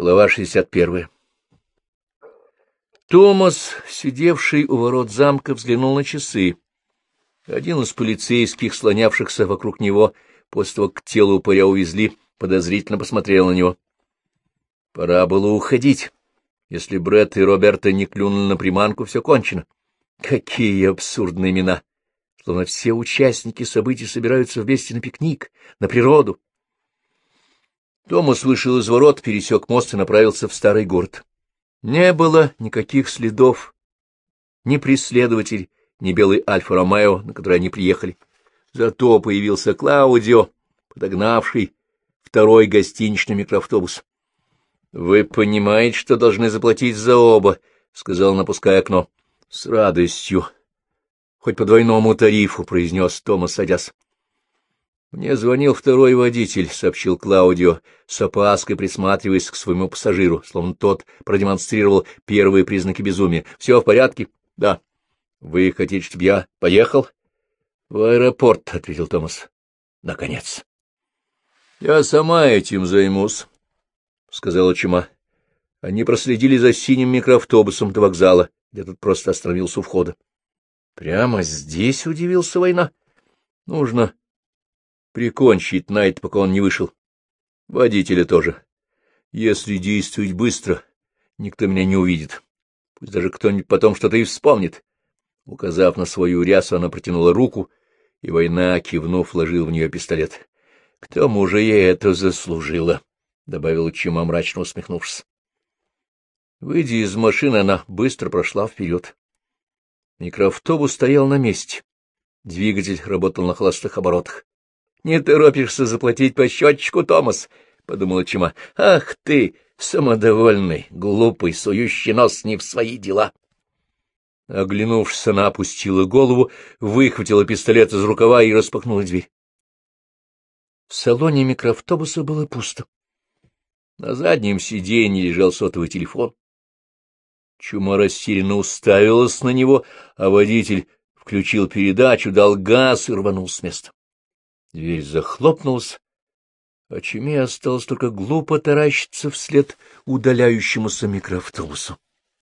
Глава 61. Томас, сидевший у ворот замка, взглянул на часы. Один из полицейских, слонявшихся вокруг него, после того, как тело упыря увезли, подозрительно посмотрел на него. Пора было уходить. Если Бретт и Роберта не клюнули на приманку, все кончено. Какие абсурдные имена! Словно все участники событий собираются вместе на пикник, на природу. Томас вышел из ворот, пересек мост и направился в старый город. Не было никаких следов, ни преследователей, ни белый Альфа-Ромео, на который они приехали. Зато появился Клаудио, подогнавший второй гостиничный микроавтобус. — Вы понимаете, что должны заплатить за оба, — сказал, напуская окно. — С радостью. — Хоть по двойному тарифу, — произнес Томас, садясь. Мне звонил второй водитель, — сообщил Клаудио, с опаской присматриваясь к своему пассажиру, словно тот продемонстрировал первые признаки безумия. — Все в порядке? — Да. — Вы хотите, чтобы я поехал? — В аэропорт, — ответил Томас. — Наконец. — Я сама этим займусь, — сказала Чума. Они проследили за синим микроавтобусом до вокзала, где тот просто остановился у входа. — Прямо здесь удивился война. — Нужно прикончить Найт, пока он не вышел. Водителя тоже. Если действовать быстро, никто меня не увидит. Пусть даже кто-нибудь потом что-то и вспомнит. Указав на свою рясу, она протянула руку, и война, кивнув, вложил в нее пистолет. — К тому же я это заслужила, — добавила Чима, мрачно усмехнувшись. Выйдя из машины, она быстро прошла вперед. Микроавтобус стоял на месте. Двигатель работал на холостых оборотах. — Не торопишься заплатить по счетчику, Томас, — подумала Чима. — Ах ты, самодовольный, глупый, сующий нос не в свои дела! Оглянувшись, она опустила голову, выхватила пистолет из рукава и распахнула дверь. В салоне микроавтобуса было пусто. На заднем сиденье лежал сотовый телефон. Чума растерянно уставилась на него, а водитель включил передачу, дал газ и рванул с места. Дверь захлопнулась, а Чуме осталось только глупо таращиться вслед удаляющемуся микроавтобусу.